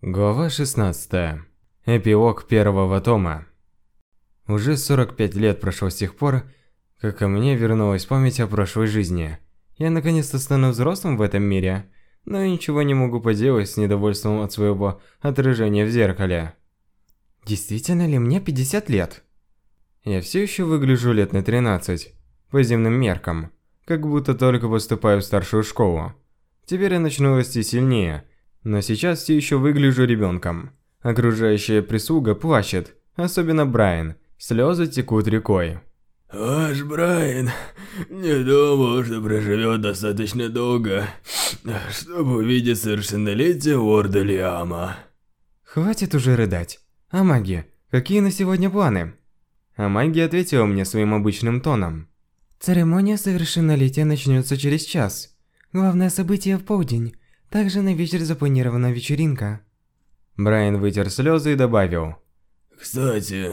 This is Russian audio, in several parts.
Глава 16. Эпилог первого тома. Уже 45 лет прошло с тех пор, как ко мне вернулась память о прошлой жизни. Я наконец-то стану взрослым в этом мире, но ничего не могу поделать с недовольством от своего отражения в зеркале. Действительно ли мне 50 лет? Я все еще выгляжу лет на 13, по земным меркам, как будто только поступаю в старшую школу. Теперь я начну расти сильнее – но сейчас все еще выгляжу ребенком. Окружающая прислуга плачет, особенно Брайан. Слезы текут рекой. Ваш Брайан не думал, что проживет достаточно долго, чтобы увидеть совершеннолетие Лорда Лиама. Хватит уже рыдать. А маги, какие на сегодня планы? А маги ответила мне своим обычным тоном. Церемония совершеннолетия начнется через час. Главное событие в полдень. Также на вечер запланирована вечеринка. Брайан вытер слезы и добавил. Кстати,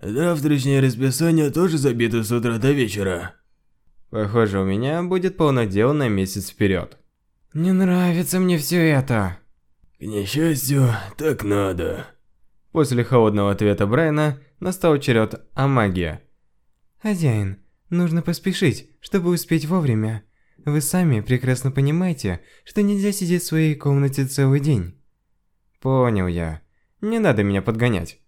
завтрашнее расписание тоже забито с утра до вечера. Похоже, у меня будет полно дел на месяц вперед. Не нравится мне все это. К несчастью, так надо. После холодного ответа Брайана настал черед Амагия. Хозяин, нужно поспешить, чтобы успеть вовремя. Вы сами прекрасно понимаете, что нельзя сидеть в своей комнате целый день. Понял я. Не надо меня подгонять.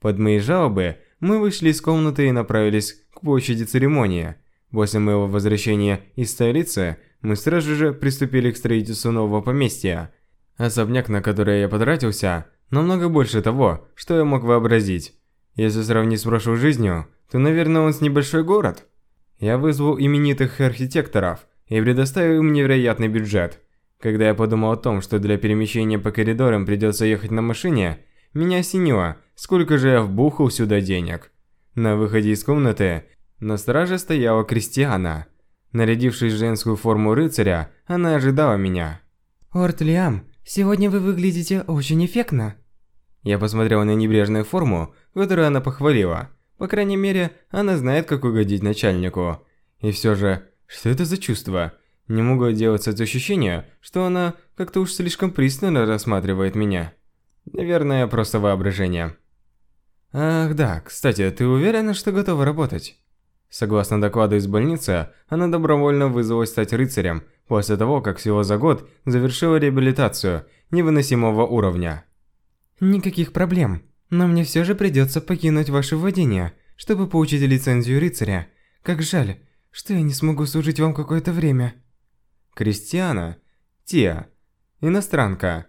Под мои жалобы мы вышли из комнаты и направились к площади церемонии. После моего возвращения из столицы, мы сразу же приступили к строительству нового поместья. Особняк, на который я потратился, намного больше того, что я мог вообразить. Если сравнить с прошлой жизнью, то, наверное, он с небольшой город. Я вызвал именитых архитекторов и предоставил им невероятный бюджет. Когда я подумал о том, что для перемещения по коридорам придется ехать на машине, меня осенило, сколько же я вбухал сюда денег. На выходе из комнаты на страже стояла Кристиана. Нарядившись в женскую форму рыцаря, она ожидала меня. «Орт Лиам, сегодня вы выглядите очень эффектно». Я посмотрел на небрежную форму, которую она похвалила – по крайней мере, она знает, как угодить начальнику. И все же, что это за чувство? Не могу отделаться от ощущения, что она как-то уж слишком пристально рассматривает меня. Наверное, просто воображение. Ах да, кстати, ты уверена, что готова работать? Согласно докладу из больницы, она добровольно вызвалась стать рыцарем после того, как всего за год завершила реабилитацию невыносимого уровня. Никаких проблем. Но мне все же придется покинуть ваше владение, чтобы получить лицензию рыцаря. Как жаль, что я не смогу служить вам какое-то время. Кристиана, Тиа, иностранка.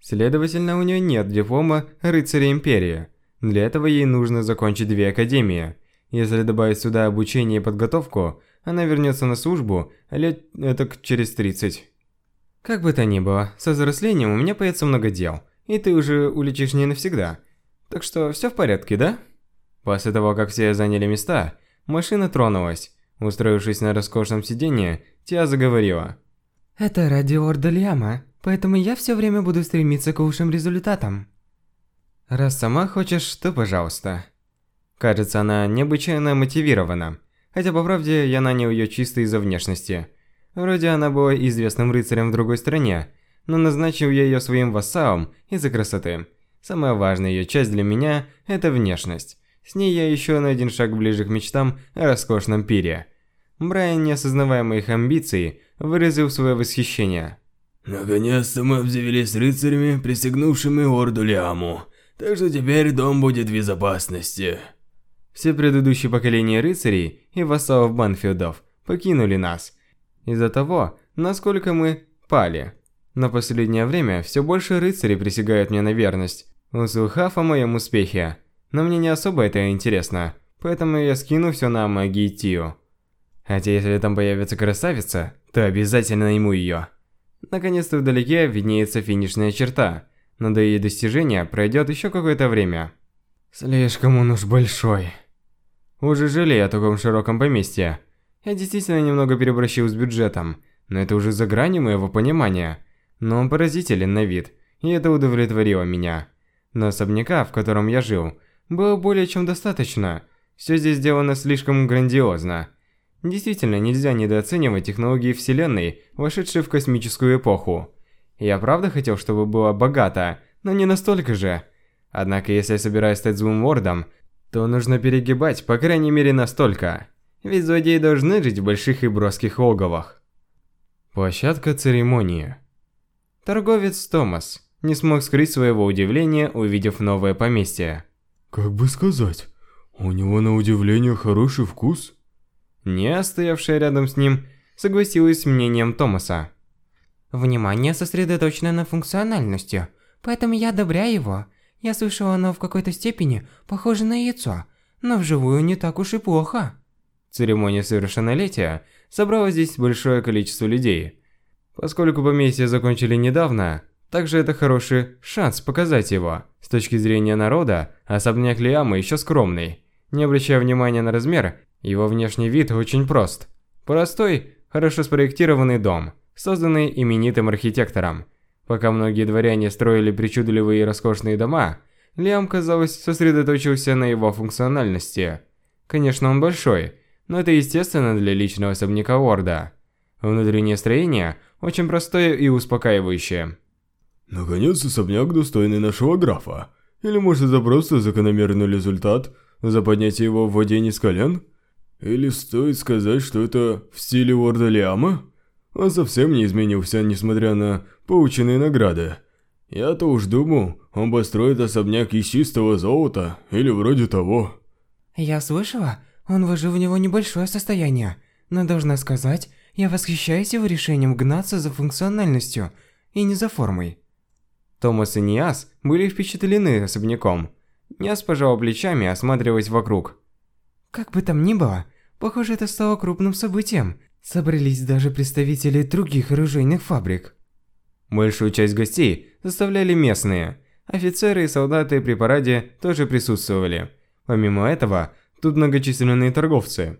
Следовательно, у нее нет диплома рыцаря империи. Для этого ей нужно закончить две академии. Если добавить сюда обучение и подготовку, она вернется на службу лет это через 30. Как бы то ни было, со взрослением у меня появится много дел, и ты уже улетишь не навсегда – так что все в порядке, да? После того, как все заняли места, машина тронулась. Устроившись на роскошном сиденье, Тиа заговорила. Это ради Орда Лиама, поэтому я все время буду стремиться к лучшим результатам. Раз сама хочешь, то пожалуйста. Кажется, она необычайно мотивирована. Хотя, по правде, я нанял ее чисто из-за внешности. Вроде она была известным рыцарем в другой стране, но назначил я ее своим вассалом из-за красоты. Самая важная ее часть для меня – это внешность. С ней я еще на один шаг ближе к мечтам о роскошном пире. Брайан, не осознавая моих амбиций, выразил свое восхищение. «Наконец-то мы обзавелись рыцарями, присягнувшими Орду Лиаму, так что теперь дом будет в безопасности». Все предыдущие поколения рыцарей и вассалов Банфилдов покинули нас из-за того, насколько мы пали. На последнее время все больше рыцарей присягают мне на верность, услыхав о моем успехе. Но мне не особо это интересно, поэтому я скину все на магии Тио. Хотя если там появится красавица, то обязательно найму ее. Наконец-то вдалеке виднеется финишная черта, но до ее достижения пройдет еще какое-то время. Слишком он уж большой. Уже жалею о таком широком поместье. Я действительно немного переборщил с бюджетом, но это уже за гранью моего понимания. Но он поразителен на вид, и это удовлетворило меня. Но особняка, в котором я жил, было более чем достаточно. Все здесь сделано слишком грандиозно. Действительно, нельзя недооценивать технологии Вселенной, вошедшие в космическую эпоху. Я правда хотел, чтобы было богато, но не настолько же. Однако, если собираюсь стать злым вордом, то нужно перегибать, по крайней мере, настолько. Ведь злодеи должны жить в больших и броских логовах. Площадка церемонии. Торговец Томас не смог скрыть своего удивления, увидев новое поместье. Как бы сказать, у него на удивление хороший вкус. Не стоявшая рядом с ним, согласилась с мнением Томаса. Внимание сосредоточено на функциональности, поэтому я одобряю его. Я слышал, оно в какой-то степени похоже на яйцо, но вживую не так уж и плохо. Церемония совершеннолетия собрала здесь большое количество людей. Поскольку поместье закончили недавно, также это хороший шанс показать его. С точки зрения народа, особняк Лиама еще скромный. Не обращая внимания на размер, его внешний вид очень прост. Простой, хорошо спроектированный дом, созданный именитым архитектором. Пока многие дворяне строили причудливые и роскошные дома, Лиам, казалось, сосредоточился на его функциональности. Конечно, он большой, но это естественно для личного особняка Орда. Внутреннее строение очень простое и успокаивающее. Наконец, особняк достойный нашего графа. Или может это просто закономерный результат за поднятие его в воде не с колен? Или стоит сказать, что это в стиле Орда Лиама? Он совсем не изменился, несмотря на полученные награды. Я-то уж думал, он построит особняк из чистого золота или вроде того. Я слышала, он вложил в него небольшое состояние, но должна сказать, я восхищаюсь его решением гнаться за функциональностью и не за формой. Томас и Ниас были впечатлены особняком. Ниас пожал плечами, осматриваясь вокруг. Как бы там ни было, похоже, это стало крупным событием. Собрались даже представители других оружейных фабрик. Большую часть гостей составляли местные. Офицеры и солдаты при параде тоже присутствовали. Помимо этого, Тут многочисленные торговцы,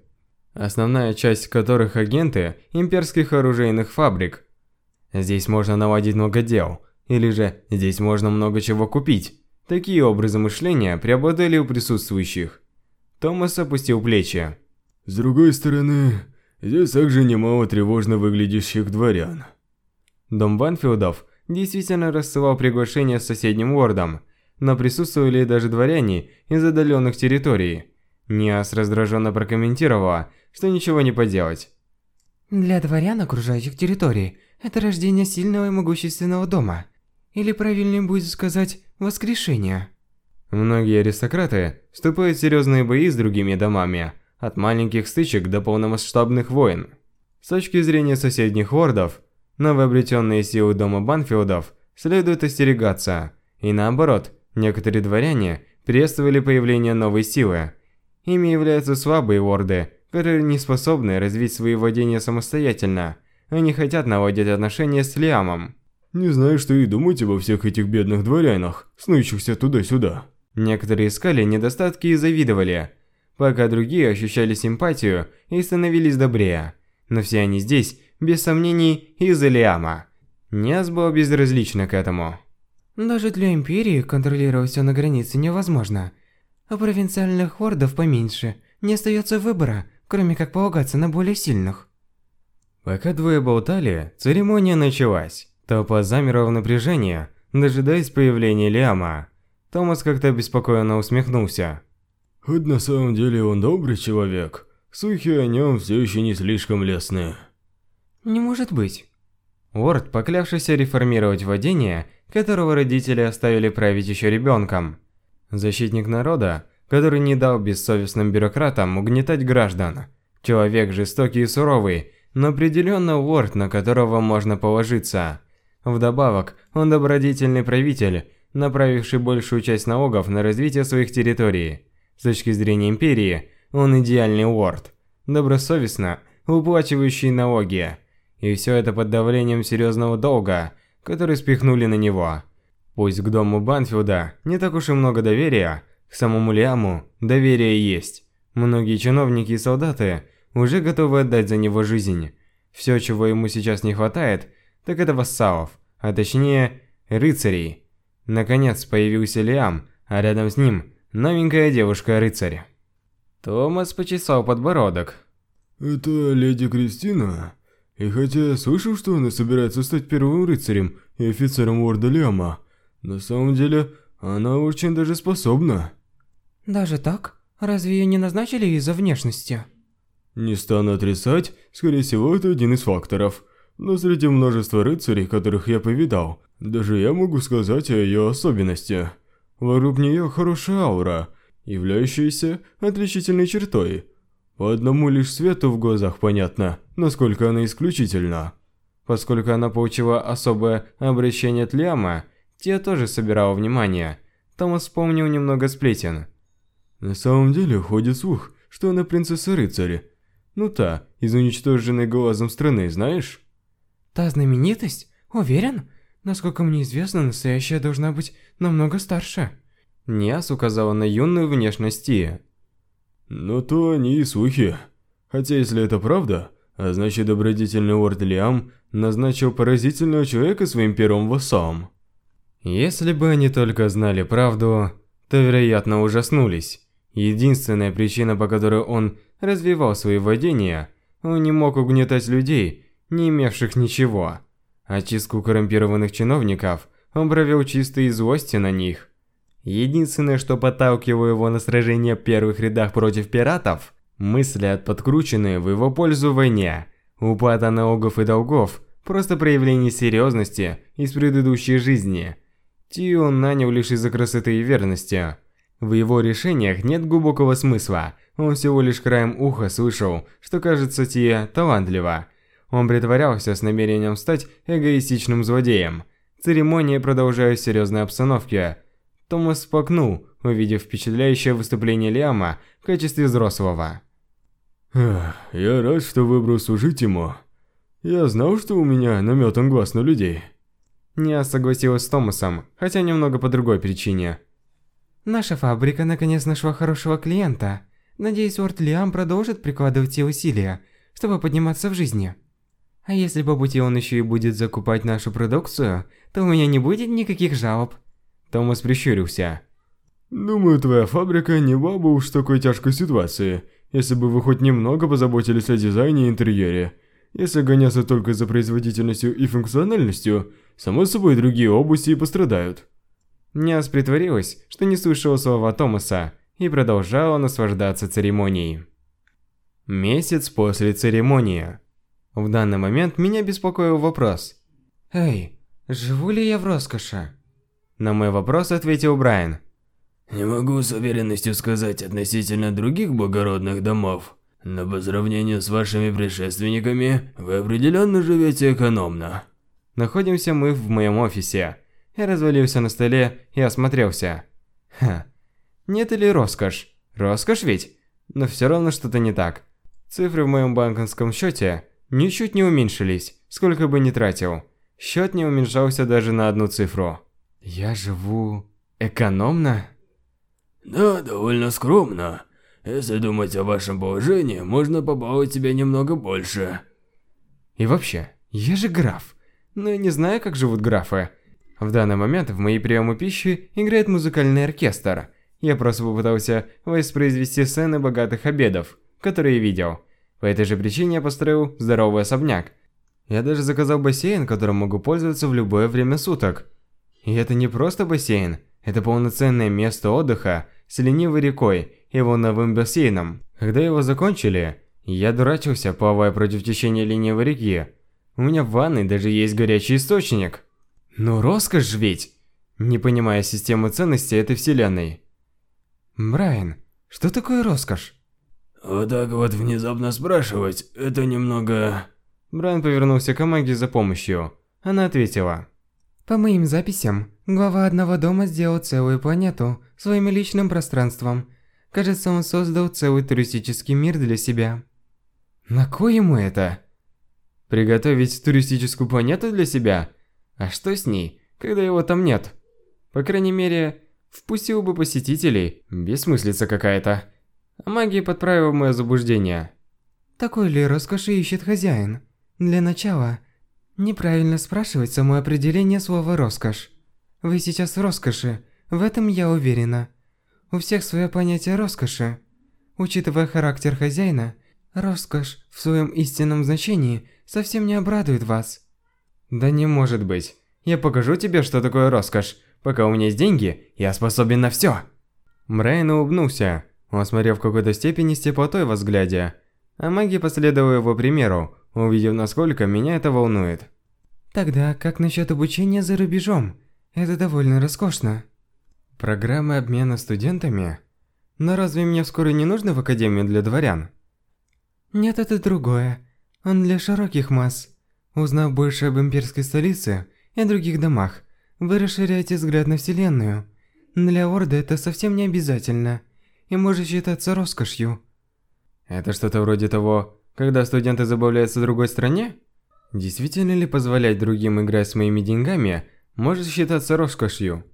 основная часть которых агенты имперских оружейных фабрик. Здесь можно наладить много дел, или же здесь можно много чего купить. Такие образы мышления преобладали у присутствующих. Томас опустил плечи. С другой стороны, здесь также немало тревожно выглядящих дворян. Дом Банфилдов действительно рассылал приглашения с соседним лордом, но присутствовали даже дворяне из отдаленных территорий. Ниас раздраженно прокомментировала, что ничего не поделать. Для дворян окружающих территорий, это рождение сильного и могущественного дома. Или правильнее будет сказать, воскрешение. Многие аристократы вступают в серьезные бои с другими домами, от маленьких стычек до полномасштабных войн. С точки зрения соседних лордов, новообретенные силы дома Банфилдов следует остерегаться, и наоборот, некоторые дворяне приветствовали появление новой силы – Ими являются слабые ворды, которые не способны развить свои владения самостоятельно. Они хотят наводить отношения с Лиамом. Не знаю, что и думать обо всех этих бедных дворянах, снующихся туда-сюда. Некоторые искали недостатки и завидовали, пока другие ощущали симпатию и становились добрее. Но все они здесь, без сомнений, из-за Лиама. Ниас был безразлична к этому. Даже для Империи контролировать все на границе невозможно. У провинциальных хордов поменьше. Не остается выбора, кроме как полагаться на более сильных. Пока двое болтали, церемония началась. Толпа замерла в напряжении, дожидаясь появления Лиама. Томас как-то беспокойно усмехнулся. Хоть на самом деле он добрый человек, слухи о нем все еще не слишком лестные. Не может быть. Уорд, поклявшийся реформировать владение, которого родители оставили править еще ребенком, Защитник народа, который не дал бессовестным бюрократам угнетать граждан. Человек жестокий и суровый, но определенно лорд, на которого можно положиться. Вдобавок, он добродетельный правитель, направивший большую часть налогов на развитие своих территорий. С точки зрения империи, он идеальный лорд, добросовестно уплачивающий налоги. И все это под давлением серьезного долга, который спихнули на него. Пусть к дому Банфилда не так уж и много доверия, к самому Лиаму доверие есть. Многие чиновники и солдаты уже готовы отдать за него жизнь. Все, чего ему сейчас не хватает, так это вассалов, а точнее рыцарей. Наконец появился Лиам, а рядом с ним новенькая девушка-рыцарь. Томас почесал подбородок. «Это леди Кристина? И хотя я слышал, что она собирается стать первым рыцарем и офицером Орда Лиама, На самом деле, она очень даже способна. Даже так? Разве ее не назначили из-за внешности? Не стану отрицать, скорее всего, это один из факторов. Но среди множества рыцарей, которых я повидал, даже я могу сказать о ее особенности. Вокруг нее хорошая аура, являющаяся отличительной чертой. По одному лишь свету в глазах понятно, насколько она исключительна. Поскольку она получила особое обращение от Лиама, те тоже собирала внимание. Томас вспомнил немного сплетен. На самом деле ходит слух, что она принцесса-рыцарь. Ну та, из уничтоженной глазом страны, знаешь? Та знаменитость? Уверен? Насколько мне известно, настоящая должна быть намного старше. Ниас указала на юную внешность Тии. Но то они и слухи. Хотя если это правда, а значит добродетельный лорд Лиам назначил поразительного человека своим первым вассалом. Если бы они только знали правду, то, вероятно, ужаснулись. Единственная причина, по которой он развивал свои владения, он не мог угнетать людей, не имевших ничего. Очистку коррумпированных чиновников он провел чисто из злости на них. Единственное, что подталкивало его на сражение в первых рядах против пиратов, мысли от подкрученные в его пользу войне, уплата налогов и долгов, просто проявление серьезности из предыдущей жизни. Тию он нанял лишь из-за красоты и верности. В его решениях нет глубокого смысла, он всего лишь краем уха слышал, что кажется Тия талантлива. Он притворялся с намерением стать эгоистичным злодеем. Церемония продолжалась в серьезной обстановке. Томас спокнул, увидев впечатляющее выступление Лиама в качестве взрослого. «Я рад, что выбрал служить ему. Я знал, что у меня наметан глаз на людей». Не согласилась с Томасом, хотя немного по другой причине. Наша фабрика наконец нашла хорошего клиента. Надеюсь, Лорд Лиам продолжит прикладывать те усилия, чтобы подниматься в жизни. А если по пути он еще и будет закупать нашу продукцию, то у меня не будет никаких жалоб. Томас прищурился. Думаю, твоя фабрика не была бы уж в такой тяжкой ситуации, если бы вы хоть немного позаботились о дизайне и интерьере. Если гоняться только за производительностью и функциональностью, само собой другие области и пострадают. Няс притворилась, что не слышала слова Томаса и продолжала наслаждаться церемонией. Месяц после церемонии. В данный момент меня беспокоил вопрос. «Эй, живу ли я в роскоши?» На мой вопрос ответил Брайан. «Не могу с уверенностью сказать относительно других благородных домов, но по сравнению с вашими предшественниками, вы определенно живете экономно». Находимся мы в моем офисе. Я развалился на столе и осмотрелся. Ха, нет ли роскошь? Роскошь ведь? Но все равно что-то не так. Цифры в моем банковском счете ничуть не уменьшились, сколько бы ни тратил. Счет не уменьшался даже на одну цифру. Я живу экономно? Да, довольно скромно. Если думать о вашем положении, можно побаловать тебя немного больше. И вообще, я же граф. Но я не знаю, как живут графы. В данный момент в мои приемы пищи играет музыкальный оркестр. Я просто попытался воспроизвести сцены богатых обедов, которые видел. По этой же причине я построил здоровый особняк. Я даже заказал бассейн, которым могу пользоваться в любое время суток. И это не просто бассейн, это полноценное место отдыха с ленивой рекой и волновым бассейном. Когда его закончили, я дурачился, плавая против течения ленивой реки. У меня в ванной даже есть горячий источник. Ну роскошь ведь! Не понимая систему ценностей этой вселенной. Брайан, что такое роскошь? Вот так вот внезапно спрашивать, это немного... Брайан повернулся к Амаге за помощью. Она ответила. По моим записям, глава одного дома сделал целую планету своим личным пространством. Кажется, он создал целый туристический мир для себя. На кой ему это? Приготовить туристическую планету для себя? А что с ней, когда его там нет? По крайней мере, впустил бы посетителей, бессмыслица какая-то. Магия подправила мое заблуждение. Такой ли роскоши ищет хозяин? Для начала, Неправильно спрашивать само определение слова «роскошь». Вы сейчас в роскоши, в этом я уверена. У всех свое понятие роскоши. Учитывая характер хозяина, роскошь в своем истинном значении совсем не обрадует вас. Да не может быть. Я покажу тебе, что такое роскошь. Пока у меня есть деньги, я способен на все. Брайан улыбнулся. Он смотрел в какой-то степени с теплотой во взгляде. А маги последовали его примеру, увидев, насколько меня это волнует. Тогда как насчет обучения за рубежом? Это довольно роскошно. Программа обмена студентами? Но разве мне вскоре не нужно в академию для дворян? Нет, это другое. Он для широких масс. Узнав больше об имперской столице и других домах, вы расширяете взгляд на Вселенную. Для Орды это совсем не обязательно и может считаться роскошью. Это что-то вроде того, когда студенты забавляются в другой стране? Действительно ли позволять другим играть с моими деньгами может считаться роскошью?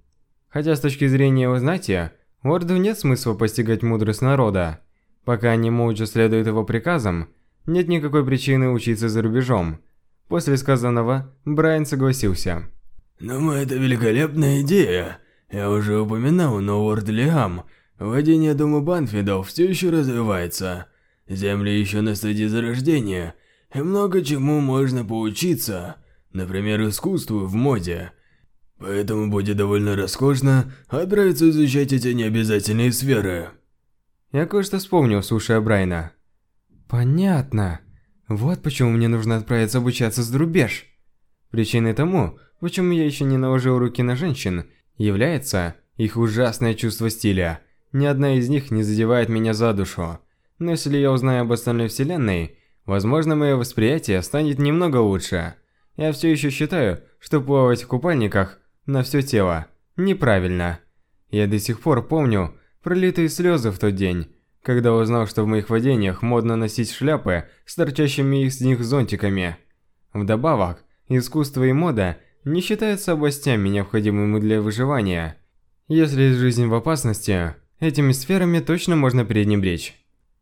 Хотя с точки зрения узнатия, Орду нет смысла постигать мудрость народа. Пока они молча следуют его приказам, нет никакой причины учиться за рубежом. После сказанного, Брайан согласился. «Думаю, это великолепная идея. Я уже упоминал, но Уорд Лиам, владение Дома Банфидов все еще развивается. Земли еще на стадии зарождения – и много чему можно поучиться, например, искусству в моде. Поэтому будет довольно роскошно отправиться изучать эти необязательные сферы. Я кое-что вспомнил, слушая Брайна. Понятно. Вот почему мне нужно отправиться обучаться с рубеж. Причиной тому, почему я еще не наложил руки на женщин, является их ужасное чувство стиля. Ни одна из них не задевает меня за душу. Но если я узнаю об остальной вселенной, Возможно, мое восприятие станет немного лучше. Я все еще считаю, что плавать в купальниках на все тело неправильно. Я до сих пор помню пролитые слезы в тот день, когда узнал, что в моих владениях модно носить шляпы с торчащими из них зонтиками. Вдобавок, искусство и мода не считаются областями, необходимыми для выживания. Если жизнь в опасности, этими сферами точно можно пренебречь.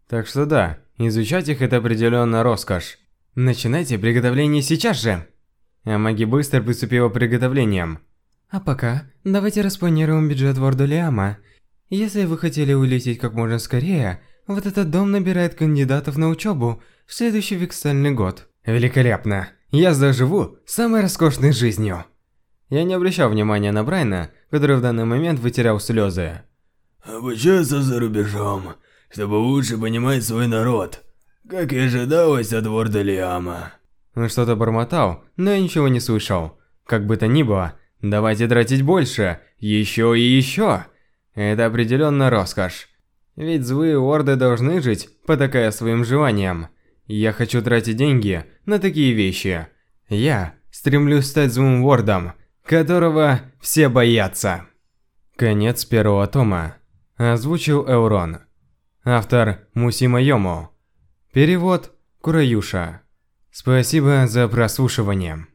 Так что да, Изучать их это определенно роскошь. Начинайте приготовление сейчас же. А маги быстро приступила к приготовлениям. А пока, давайте распланируем бюджет Ворда Лиама. Если вы хотели улететь как можно скорее, вот этот дом набирает кандидатов на учебу в следующий вексельный год. Великолепно. Я заживу самой роскошной жизнью. Я не обращал внимания на Брайна, который в данный момент вытерял слезы. Обучаться за рубежом чтобы лучше понимать свой народ, как и ожидалось от Ворда Лиама. Он что-то бормотал, но я ничего не слышал. Как бы то ни было, давайте тратить больше, еще и еще. Это определенно роскошь. Ведь злые орды должны жить, потакая своим желаниям. Я хочу тратить деньги на такие вещи. Я стремлюсь стать злым вордом, которого все боятся. Конец первого тома. Озвучил Эурон. Автор Мусима Йому. Перевод Кураюша. Спасибо за прослушивание.